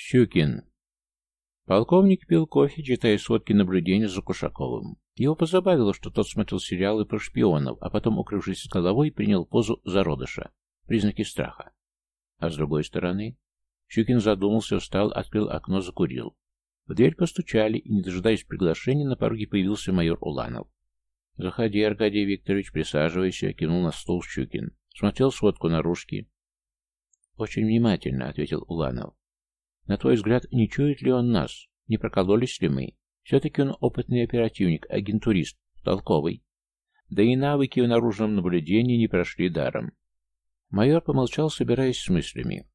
Щукин. Полковник пил кофе, читая сводки наблюдения за Кушаковым. Его позабавило, что тот смотрел сериалы про шпионов, а потом, укрывшись с головой, принял позу зародыша. Признаки страха. А с другой стороны... Щукин задумался, встал, открыл окно, закурил. В дверь постучали, и, не дожидаясь приглашения, на пороге появился майор Уланов. «Заходи, Аркадий Викторович, присаживайся», — кинул на стул Щукин. Смотрел сводку наружки. «Очень внимательно», — ответил Уланов. «На твой взгляд, не чует ли он нас? Не прокололись ли мы? Все-таки он опытный оперативник, агентурист, толковый. Да и навыки в наружном наблюдении не прошли даром». Майор помолчал, собираясь с мыслями.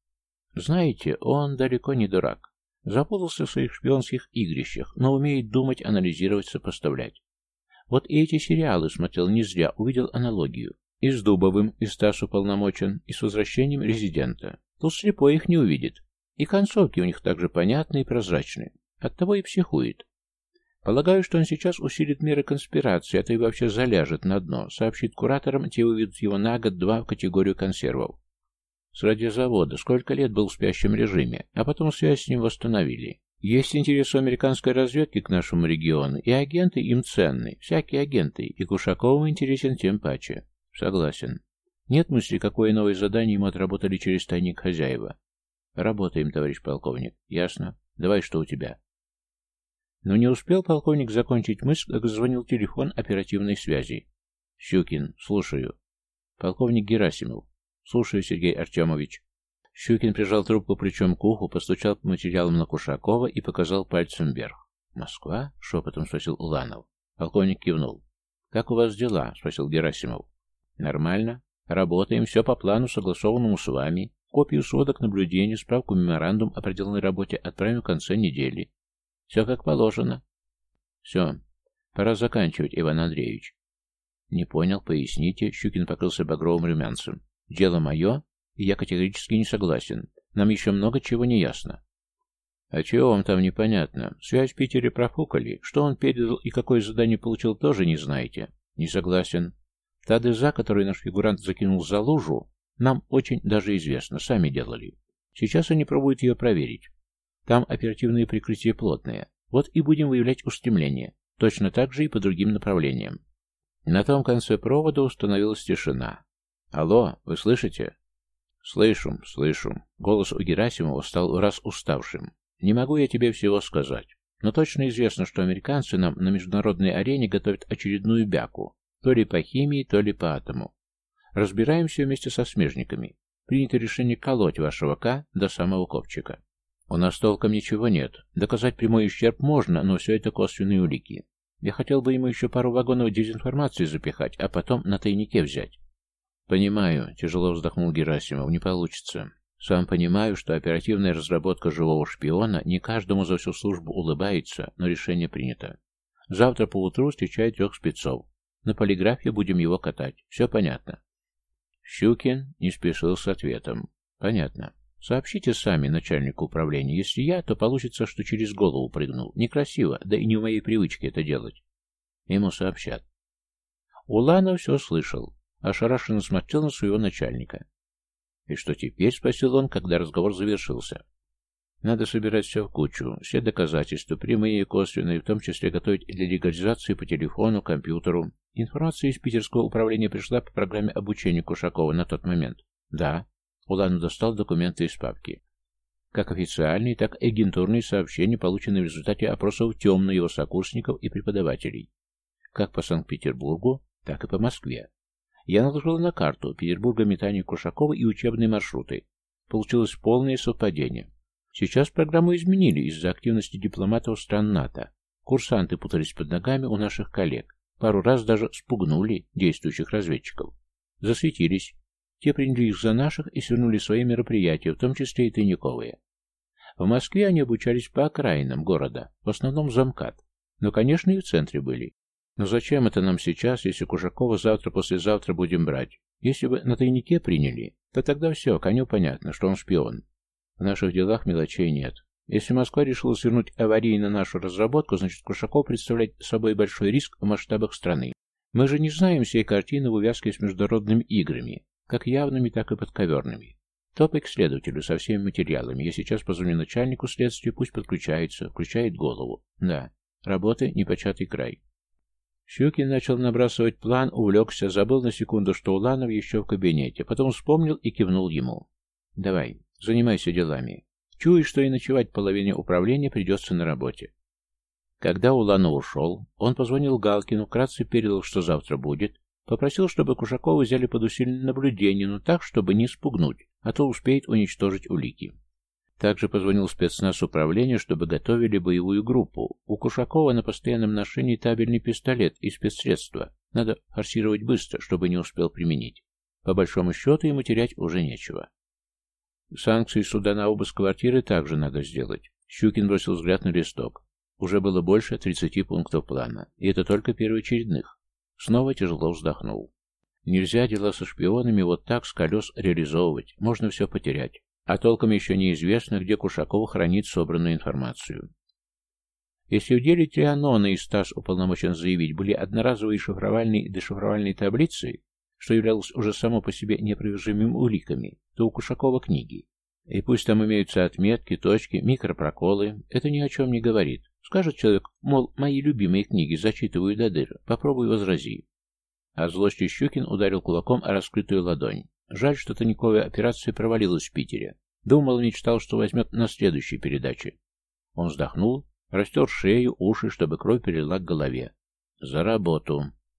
«Знаете, он далеко не дурак. Запутался в своих шпионских игрищах, но умеет думать, анализировать, сопоставлять. Вот и эти сериалы смотрел не зря, увидел аналогию. И с Дубовым, и Стас уполномочен, и с возвращением резидента. Тут слепой их не увидит. И концовки у них также понятны и прозрачны. Оттого и психует. Полагаю, что он сейчас усилит меры конспирации, а то и вообще заляжет на дно, сообщит кураторам, те выведут его на год-два в категорию консервов. С радиозавода сколько лет был в спящем режиме, а потом связь с ним восстановили. Есть интерес у американской разведки к нашему региону, и агенты им ценны, всякие агенты, и Кушаковым интересен тем паче. Согласен. Нет мысли, какое новое задание ему отработали через тайник хозяева. Работаем, товарищ полковник. Ясно. Давай, что у тебя? Но не успел полковник закончить мысль, как звонил телефон оперативной связи. Щукин, слушаю. Полковник Герасимов. Слушаю, Сергей Артемович. Щукин прижал трубку плечом к уху, постучал по материалам на Кушакова и показал пальцем вверх. «Москва?» — шепотом спросил Уланов. Полковник кивнул. «Как у вас дела?» — спросил Герасимов. Нормально. Работаем, все по плану, согласованному с вами. Копию сводок наблюдений, справку меморандум о проделанной работе отправим в конце недели. Все как положено. Все. Пора заканчивать, Иван Андреевич. Не понял, поясните. Щукин покрылся багровым румянцем. Дело мое, и я категорически не согласен. Нам еще много чего не ясно. А чего вам там непонятно? Связь в Питере профукали. Что он передал и какое задание получил, тоже не знаете. Не согласен. Та деза, которую наш фигурант закинул за лужу, нам очень даже известно, сами делали. Сейчас они пробуют ее проверить. Там оперативное прикрытие плотное. Вот и будем выявлять устремление. Точно так же и по другим направлениям. На том конце провода установилась тишина. «Алло, вы слышите?» «Слышу, слышу». Голос у Герасимова стал раз уставшим. «Не могу я тебе всего сказать. Но точно известно, что американцы нам на международной арене готовят очередную бяку, то ли по химии, то ли по атому. Разбираемся вместе со смежниками. Принято решение колоть вашего К до самого копчика. У нас толком ничего нет. Доказать прямой ущерб можно, но все это косвенные улики. Я хотел бы ему еще пару вагонов дезинформации запихать, а потом на тайнике взять. Понимаю, тяжело вздохнул Герасимов, не получится. Сам понимаю, что оперативная разработка живого шпиона не каждому за всю службу улыбается, но решение принято. Завтра поутру встречает трех спецов. На полиграфе будем его катать. Все понятно. Щукин не спешил с ответом. Понятно. Сообщите сами начальнику управления. Если я, то получится, что через голову прыгнул. Некрасиво, да и не в моей привычке это делать. Ему сообщат. Уланов все слышал. Ошарашенно смотрел на своего начальника. «И что теперь?» — спросил он, когда разговор завершился. Надо собирать все в кучу, все доказательства, прямые и косвенные, в том числе готовить для легализации по телефону, компьютеру. Информация из питерского управления пришла по программе обучения Кушакова на тот момент. Да. Уланов достал документы из папки. Как официальные, так и агентурные сообщения, полученные в результате опросов темно его сокурсников и преподавателей. Как по Санкт-Петербургу, так и по Москве. Я наложил на карту Петербурга метание Кушакова и учебные маршруты. Получилось полное совпадение. Сейчас программу изменили из-за активности дипломатов стран НАТО. Курсанты путались под ногами у наших коллег. Пару раз даже спугнули действующих разведчиков. Засветились. Те приняли их за наших и свернули свои мероприятия, в том числе и тайниковые. В Москве они обучались по окраинам города, в основном замкат. Но, конечно, и в центре были. Но зачем это нам сейчас, если Кужакова завтра-послезавтра будем брать? Если бы на тайнике приняли, то тогда все, коню понятно, что он шпион. В наших делах мелочей нет. Если Москва решила свернуть аварии на нашу разработку, значит Кушаков представляет собой большой риск в масштабах страны. Мы же не знаем всей картины в увязке с международными играми, как явными, так и подковерными. Топай к следователю со всеми материалами. Я сейчас позвоню начальнику следствия, пусть подключается, включает голову. Да, работы непочатый край. Щукин начал набрасывать план, увлекся, забыл на секунду, что Уланов еще в кабинете, потом вспомнил и кивнул ему. «Давай, занимайся делами. Чуешь, что и ночевать половине управления придется на работе». Когда Уланов ушел, он позвонил Галкину, вкратце передал, что завтра будет, попросил, чтобы Кушакова взяли под усиленное наблюдение, но так, чтобы не спугнуть, а то успеет уничтожить улики. Также позвонил спецназ управления, чтобы готовили боевую группу. У Кушакова на постоянном ношении табельный пистолет и спецсредства. Надо форсировать быстро, чтобы не успел применить. По большому счету ему терять уже нечего. Санкции суда на обыск квартиры также надо сделать. Щукин бросил взгляд на листок. Уже было больше 30 пунктов плана. И это только первоочередных. Снова тяжело вздохнул. Нельзя дела со шпионами вот так с колес реализовывать. Можно все потерять. А толком еще неизвестно, где Кушаков хранит собранную информацию. Если в деле Трианона и Стас уполномочен заявить были одноразовые шифровальные и дешифровальные таблицы, что являлось уже само по себе непровержимыми уликами, то у Кушакова книги. И пусть там имеются отметки, точки, микропроколы, это ни о чем не говорит. Скажет человек, мол, мои любимые книги зачитываю до дыр, попробуй возрази. А злостью Щукин ударил кулаком о раскрытую ладонь. Жаль, что Таниковая операция провалилась в Питере. Думал, мечтал, что возьмет на следующей передаче. Он вздохнул, растер шею, уши, чтобы кровь перелила к голове. За работу.